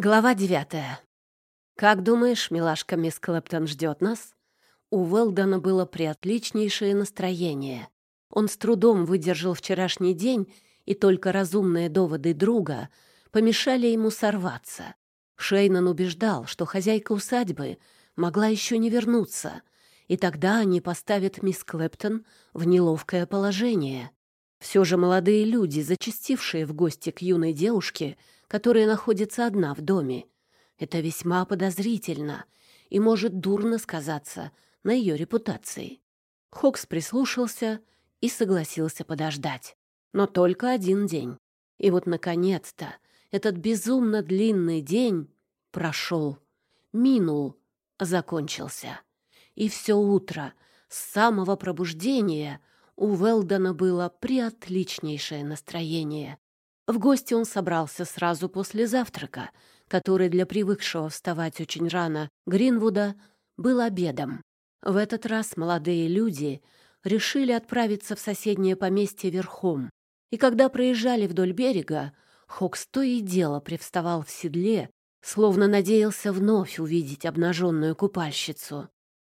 Глава девятая. «Как думаешь, милашка мисс Клэптон ждет нас?» У Уэлдона было приотличнейшее настроение. Он с трудом выдержал вчерашний день, и только разумные доводы друга помешали ему сорваться. Шейнан убеждал, что хозяйка усадьбы могла еще не вернуться, и тогда они поставят мисс Клэптон в неловкое положение. Все же молодые люди, зачастившие в гости к юной девушке, которая находится одна в доме. Это весьма подозрительно и может дурно сказаться на ее репутации. Хокс прислушался и согласился подождать. Но только один день. И вот, наконец-то, этот безумно длинный день прошел, минул, закончился. И все утро, с самого пробуждения, у Велдона было приотличнейшее настроение. В гости он собрался сразу после завтрака, который для привыкшего вставать очень рано Гринвуда был обедом. В этот раз молодые люди решили отправиться в соседнее поместье верхом. И когда проезжали вдоль берега, Хокс то и дело привставал в седле, словно надеялся вновь увидеть обнаженную купальщицу.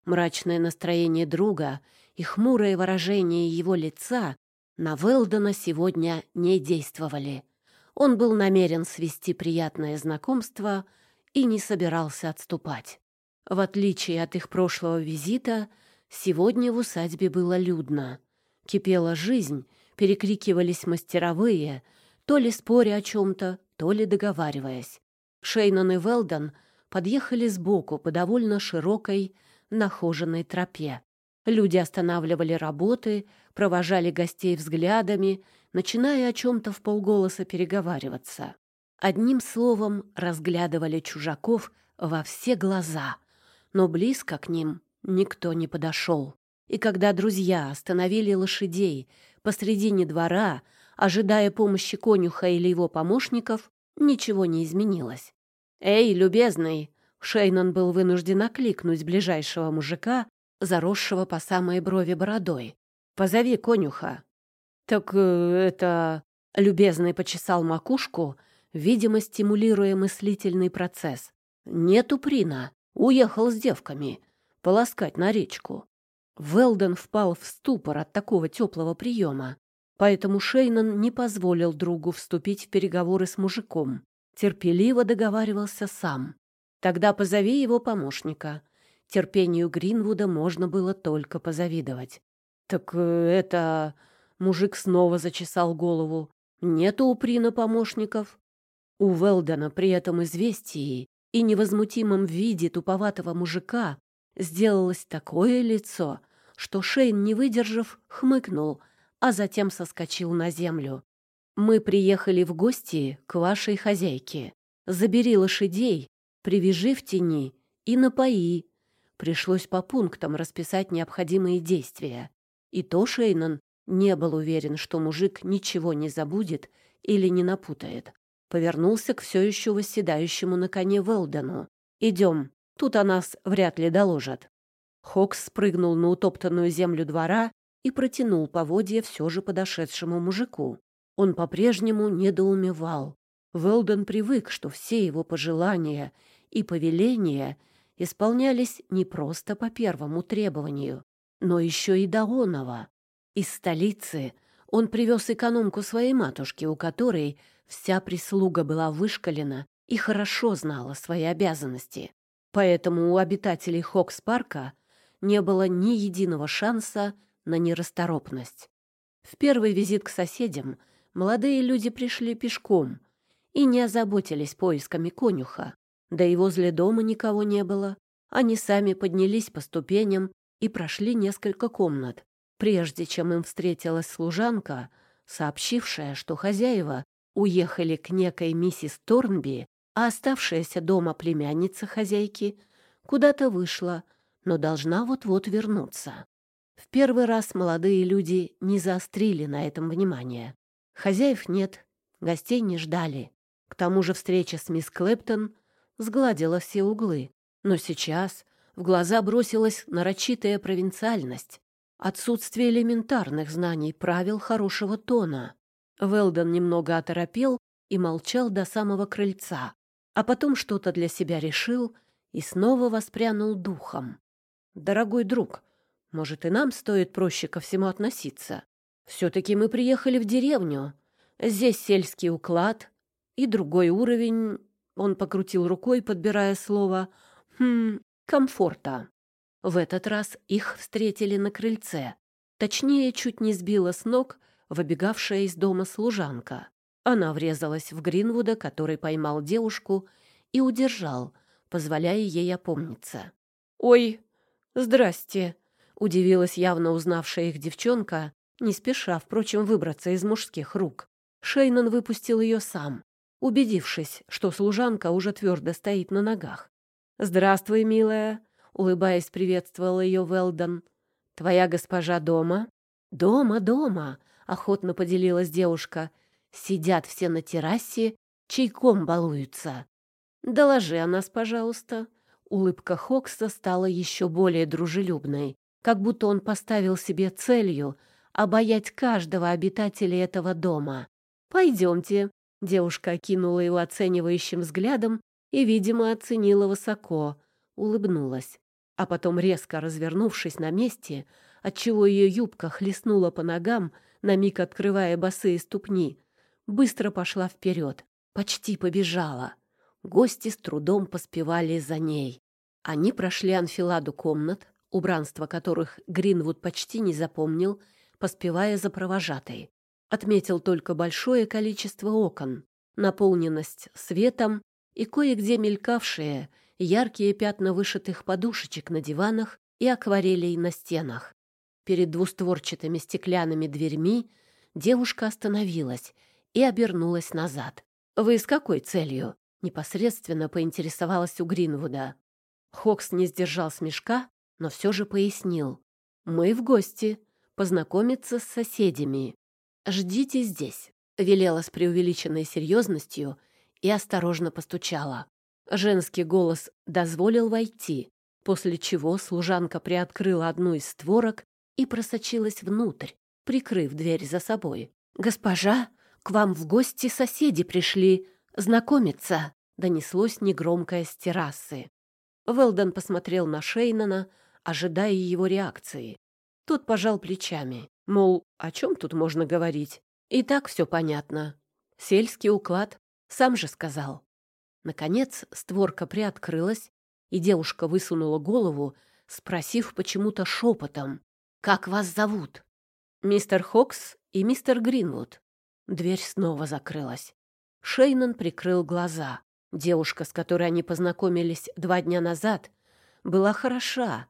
Мрачное настроение друга и хмурое выражение его лица на Велдона сегодня не действовали. Он был намерен свести приятное знакомство и не собирался отступать. В отличие от их прошлого визита, сегодня в усадьбе было людно. Кипела жизнь, перекрикивались мастеровые, то ли споря о чем-то, то ли договариваясь. Шейнон и Велдон подъехали сбоку по довольно широкой, нахоженной тропе. Люди останавливали работы, провожали гостей взглядами, начиная о чем-то в полголоса переговариваться. Одним словом, разглядывали чужаков во все глаза, но близко к ним никто не подошел. И когда друзья остановили лошадей посредине двора, ожидая помощи конюха или его помощников, ничего не изменилось. «Эй, любезный!» Шейнон был вынужден окликнуть ближайшего мужика, заросшего по самой брови бородой. Позови конюха». «Так э, это...» — любезный почесал макушку, видимо, стимулируя мыслительный процесс. «Нету Прина. Уехал с девками. Полоскать на речку». Велден впал в ступор от такого теплого приема, поэтому Шейнан не позволил другу вступить в переговоры с мужиком. Терпеливо договаривался сам. «Тогда позови его помощника». Терпению Гринвуда можно было только позавидовать. «Так э, это...» — мужик снова зачесал голову. «Нету у Прина помощников». У Велдона при этом известии и невозмутимом виде туповатого мужика сделалось такое лицо, что Шейн, не выдержав, хмыкнул, а затем соскочил на землю. «Мы приехали в гости к вашей хозяйке. Забери лошадей, привяжи в тени и напои». Пришлось по пунктам расписать необходимые действия. И то Шейнон не был уверен, что мужик ничего не забудет или не напутает. Повернулся к все еще восседающему на коне Велдену. «Идем, тут о нас вряд ли доложат». Хокс спрыгнул на утоптанную землю двора и протянул поводья все же подошедшему мужику. Он по-прежнему недоумевал. Велден привык, что все его пожелания и повеления исполнялись не просто по первому требованию, но еще и Даонова. Из столицы он привез экономку своей матушки, у которой вся прислуга была вышкалена и хорошо знала свои обязанности. Поэтому у обитателей Хокс-парка не было ни единого шанса на нерасторопность. В первый визит к соседям молодые люди пришли пешком и не озаботились поисками конюха. Да и возле дома никого не было. Они сами поднялись по ступеням и прошли несколько комнат, прежде чем им встретилась служанка, сообщившая, что хозяева уехали к некой миссис Торнби, а оставшаяся дома племянница хозяйки куда-то вышла, но должна вот-вот вернуться. В первый раз молодые люди не заострили на этом внимание. Хозяев нет, гостей не ждали. К тому же встреча с мисс Клэптон сгладила все углы. Но сейчас в глаза бросилась нарочитая провинциальность, отсутствие элементарных знаний правил хорошего тона. Велдон немного оторопел и молчал до самого крыльца. а потом что-то для себя решил и снова воспрянул духом. «Дорогой друг, может, и нам стоит проще ко всему относиться? Все-таки мы приехали в деревню. Здесь сельский уклад и другой уровень...» Он покрутил рукой, подбирая слово. «Хм, комфорта». В этот раз их встретили на крыльце. Точнее, чуть не сбила с ног выбегавшая из дома служанка. Она врезалась в Гринвуда, который поймал девушку и удержал, позволяя ей опомниться. «Ой, здрасте!» — удивилась явно узнавшая их девчонка, не спеша, впрочем, выбраться из мужских рук. Шейнон выпустил ее сам, убедившись, что служанка уже твердо стоит на ногах. «Здравствуй, милая!» — улыбаясь, приветствовал ее Велдон. «Твоя госпожа дома?» «Дома, дома!» — охотно поделилась девушка. «Сидят все на террасе, чайком балуются». «Доложи о нас, пожалуйста». Улыбка Хокса стала еще более дружелюбной, как будто он поставил себе целью обаять каждого обитателя этого дома. «Пойдемте». Девушка окинула его оценивающим взглядом и, видимо, оценила высоко, улыбнулась а потом, резко развернувшись на месте, отчего ее юбка хлестнула по ногам, на миг открывая босые ступни, быстро пошла вперед, почти побежала. Гости с трудом поспевали за ней. Они прошли анфиладу комнат, убранство которых Гринвуд почти не запомнил, поспевая за провожатой. Отметил только большое количество окон, наполненность светом и кое-где мелькавшие яркие пятна вышитых подушечек на диванах и акварелей на стенах. Перед двустворчатыми стеклянными дверьми девушка остановилась и обернулась назад. «Вы с какой целью?» — непосредственно поинтересовалась у Гринвуда. Хокс не сдержал смешка, но все же пояснил. «Мы в гости, познакомиться с соседями. Ждите здесь», — велела с преувеличенной серьезностью и осторожно постучала. Женский голос дозволил войти, после чего служанка приоткрыла одну из створок и просочилась внутрь, прикрыв дверь за собой. «Госпожа, к вам в гости соседи пришли знакомиться», — донеслось негромкое с террасы. Велден посмотрел на Шейнана, ожидая его реакции. Тот пожал плечами, мол, о чем тут можно говорить? И так все понятно. Сельский уклад, сам же сказал. Наконец створка приоткрылась, и девушка высунула голову, спросив почему-то шепотом, «Как вас зовут?» «Мистер Хокс и мистер Гринвуд». Дверь снова закрылась. Шейнон прикрыл глаза. Девушка, с которой они познакомились два дня назад, была хороша,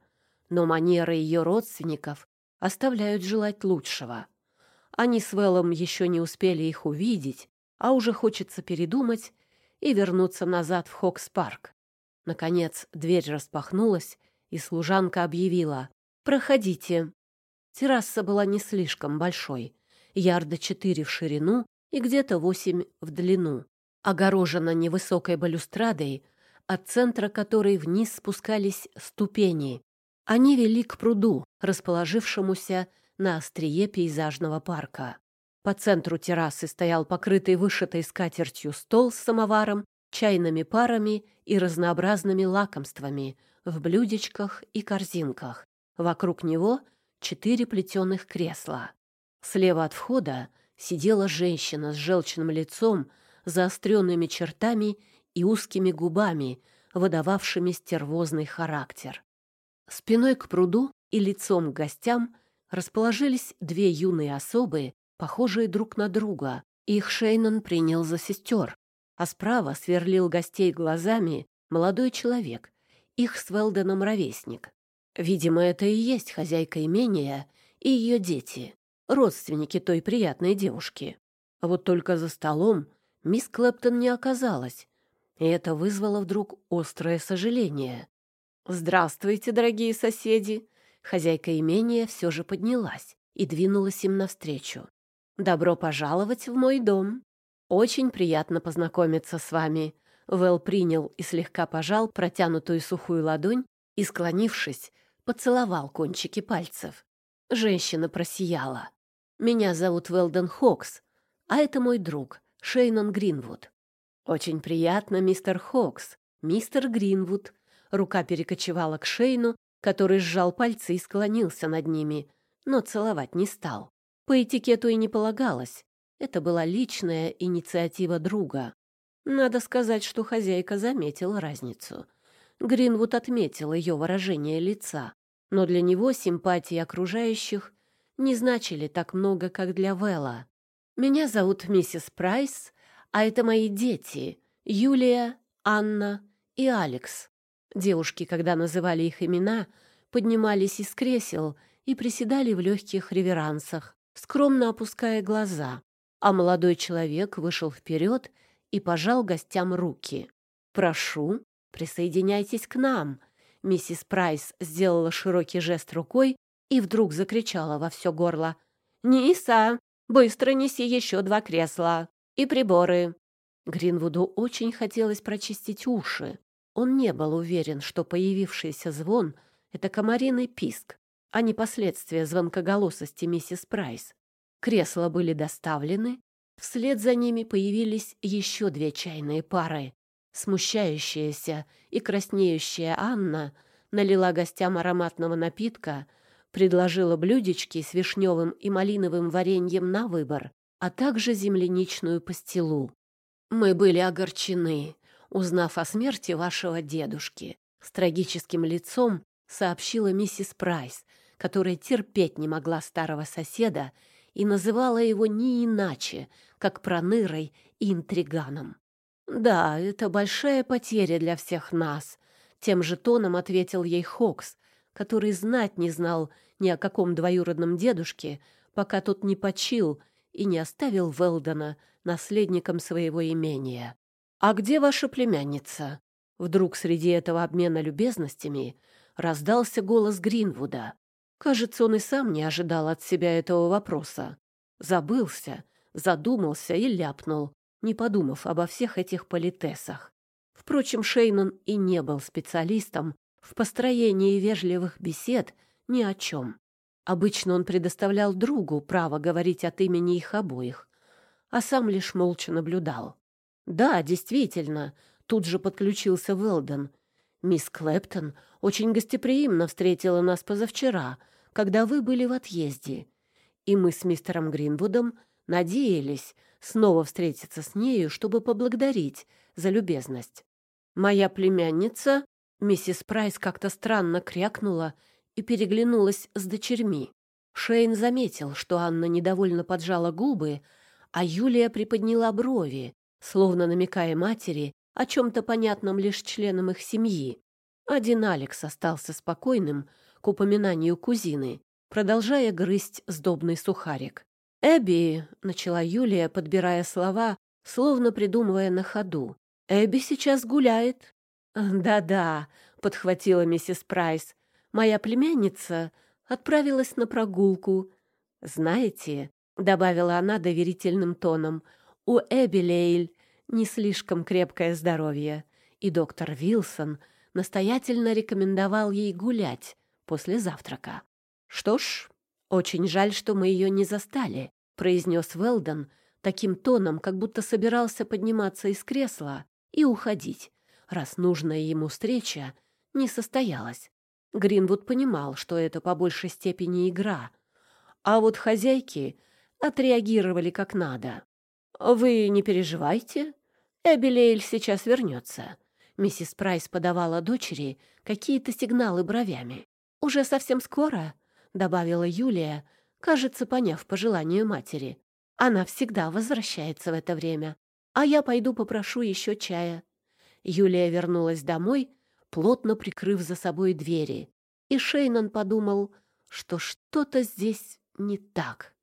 но манеры ее родственников оставляют желать лучшего. Они с Вэллом еще не успели их увидеть, а уже хочется передумать и вернуться назад в Хокс-парк. Наконец дверь распахнулась, и служанка объявила «Проходите». Терраса была не слишком большой, ярда четыре в ширину и где-то восемь в длину, огорожена невысокой балюстрадой, от центра которой вниз спускались ступени. Они вели к пруду, расположившемуся на острие пейзажного парка. По центру террасы стоял покрытый вышитой скатертью стол с самоваром, чайными парами и разнообразными лакомствами в блюдечках и корзинках. Вокруг него четыре плетеных кресла. Слева от входа сидела женщина с желчным лицом, заостренными чертами и узкими губами, выдававшими стервозный характер. Спиной к пруду и лицом к гостям расположились две юные особы похожие друг на друга. Их Шейнон принял за сестер, а справа сверлил гостей глазами молодой человек, их с Велденом ровесник. Видимо, это и есть хозяйка имения и ее дети, родственники той приятной девушки. А вот только за столом мисс Клэптон не оказалась, и это вызвало вдруг острое сожаление. «Здравствуйте, дорогие соседи!» Хозяйка имения все же поднялась и двинулась им навстречу. Добро пожаловать в мой дом. Очень приятно познакомиться с вами. Вэл принял и слегка пожал протянутую сухую ладонь и, склонившись, поцеловал кончики пальцев. Женщина просияла. «Меня зовут Велден Хокс, а это мой друг, Шейнон Гринвуд». «Очень приятно, мистер Хокс, мистер Гринвуд». Рука перекочевала к Шейну, который сжал пальцы и склонился над ними, но целовать не стал. По этикету и не полагалось. Это была личная инициатива друга. Надо сказать, что хозяйка заметила разницу. Гринвуд отметил ее выражение лица, но для него симпатии окружающих не значили так много, как для Вэлла. «Меня зовут миссис Прайс, а это мои дети — Юлия, Анна и Алекс». Девушки, когда называли их имена, поднимались из кресел и приседали в легких реверансах, скромно опуская глаза, а молодой человек вышел вперед и пожал гостям руки. «Прошу, присоединяйтесь к нам», Миссис Прайс сделала широкий жест рукой и вдруг закричала во все горло. «Ниса, быстро неси еще два кресла и приборы!» Гринвуду очень хотелось прочистить уши. Он не был уверен, что появившийся звон — это комариный писк, а не последствия звонкоголосости миссис Прайс. Кресла были доставлены, вслед за ними появились еще две чайные пары. Смущающаяся и краснеющая Анна налила гостям ароматного напитка, предложила блюдечки с вишневым и малиновым вареньем на выбор, а также земляничную пастилу. «Мы были огорчены, узнав о смерти вашего дедушки», с трагическим лицом сообщила миссис Прайс, которая терпеть не могла старого соседа и называла его не иначе, как пронырой и интриганом. «Да, это большая потеря для всех нас», — тем же тоном ответил ей Хокс, который знать не знал ни о каком двоюродном дедушке, пока тот не почил и не оставил Велдона наследником своего имения. «А где ваша племянница?» Вдруг среди этого обмена любезностями раздался голос Гринвуда. Кажется, он и сам не ожидал от себя этого вопроса. Забылся, задумался и ляпнул не подумав обо всех этих политесах. Впрочем, Шейнон и не был специалистом в построении вежливых бесед ни о чем. Обычно он предоставлял другу право говорить от имени их обоих, а сам лишь молча наблюдал. «Да, действительно», — тут же подключился Велден. «Мисс Клэптон очень гостеприимно встретила нас позавчера, когда вы были в отъезде, и мы с мистером Гринвудом надеялись, снова встретиться с нею, чтобы поблагодарить за любезность. Моя племянница, миссис Прайс, как-то странно крякнула и переглянулась с дочерьми. Шейн заметил, что Анна недовольно поджала губы, а Юлия приподняла брови, словно намекая матери о чем-то понятном лишь членам их семьи. Один Алекс остался спокойным к упоминанию кузины, продолжая грызть сдобный сухарик. «Эбби», — начала Юлия, подбирая слова, словно придумывая на ходу. «Эбби сейчас гуляет». «Да-да», — подхватила миссис Прайс. «Моя племянница отправилась на прогулку. Знаете», — добавила она доверительным тоном, «у Эбби Лейль не слишком крепкое здоровье, и доктор Вилсон настоятельно рекомендовал ей гулять после завтрака. Что ж, «Очень жаль, что мы ее не застали», — произнес Велдон таким тоном, как будто собирался подниматься из кресла и уходить, раз нужная ему встреча не состоялась. Гринвуд понимал, что это по большей степени игра, а вот хозяйки отреагировали как надо. «Вы не переживайте, Эбелейль сейчас вернется». Миссис Прайс подавала дочери какие-то сигналы бровями. «Уже совсем скоро?» добавила Юлия, кажется, поняв пожелание матери. Она всегда возвращается в это время. А я пойду попрошу еще чая. Юлия вернулась домой, плотно прикрыв за собой двери. И Шейнан подумал, что что-то здесь не так.